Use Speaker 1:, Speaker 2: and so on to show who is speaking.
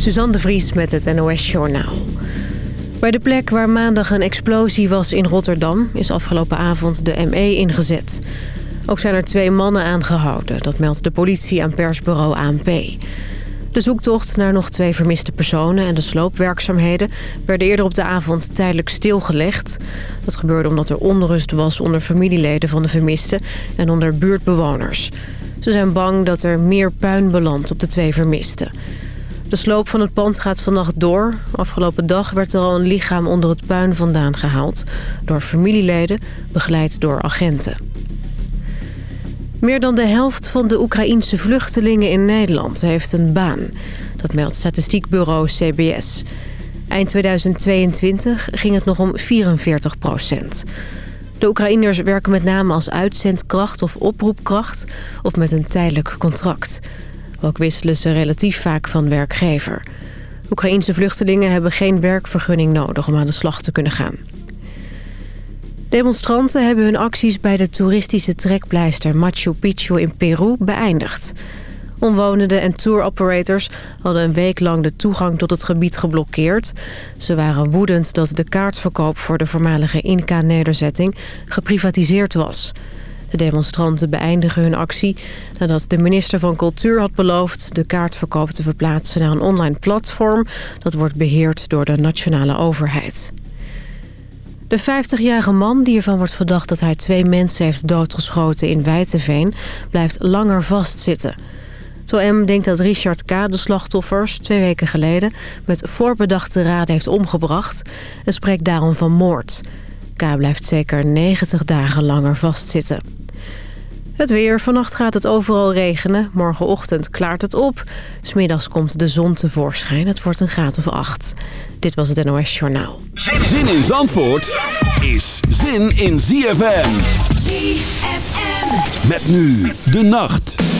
Speaker 1: Suzanne de Vries met het NOS Journaal. Bij de plek waar maandag een explosie was in Rotterdam... is afgelopen avond de ME ingezet. Ook zijn er twee mannen aangehouden. Dat meldt de politie aan persbureau ANP. De zoektocht naar nog twee vermiste personen en de sloopwerkzaamheden... werden eerder op de avond tijdelijk stilgelegd. Dat gebeurde omdat er onrust was onder familieleden van de vermisten... en onder buurtbewoners. Ze zijn bang dat er meer puin belandt op de twee vermisten... De sloop van het pand gaat vannacht door. Afgelopen dag werd er al een lichaam onder het puin vandaan gehaald... door familieleden, begeleid door agenten. Meer dan de helft van de Oekraïense vluchtelingen in Nederland heeft een baan. Dat meldt statistiekbureau CBS. Eind 2022 ging het nog om 44 procent. De Oekraïners werken met name als uitzendkracht of oproepkracht... of met een tijdelijk contract... Ook wisselen ze relatief vaak van werkgever. Oekraïense vluchtelingen hebben geen werkvergunning nodig om aan de slag te kunnen gaan. Demonstranten hebben hun acties bij de toeristische trekpleister Machu Picchu in Peru beëindigd. Omwonenden en touroperators hadden een week lang de toegang tot het gebied geblokkeerd. Ze waren woedend dat de kaartverkoop voor de voormalige Inca-nederzetting geprivatiseerd was. De demonstranten beëindigen hun actie nadat de minister van Cultuur had beloofd... de kaartverkoop te verplaatsen naar een online platform... dat wordt beheerd door de nationale overheid. De 50-jarige man die ervan wordt verdacht dat hij twee mensen heeft doodgeschoten in Wijteveen... blijft langer vastzitten. Het M denkt dat Richard K. de slachtoffers twee weken geleden... met voorbedachte raden heeft omgebracht en spreekt daarom van moord. K. blijft zeker 90 dagen langer vastzitten. Het weer. Vannacht gaat het overal regenen. Morgenochtend klaart het op. Smiddags komt de zon tevoorschijn. Het wordt een graad of acht. Dit was het NOS Journaal.
Speaker 2: Zin in Zandvoort is zin in ZFM. ZFM. Met nu de nacht.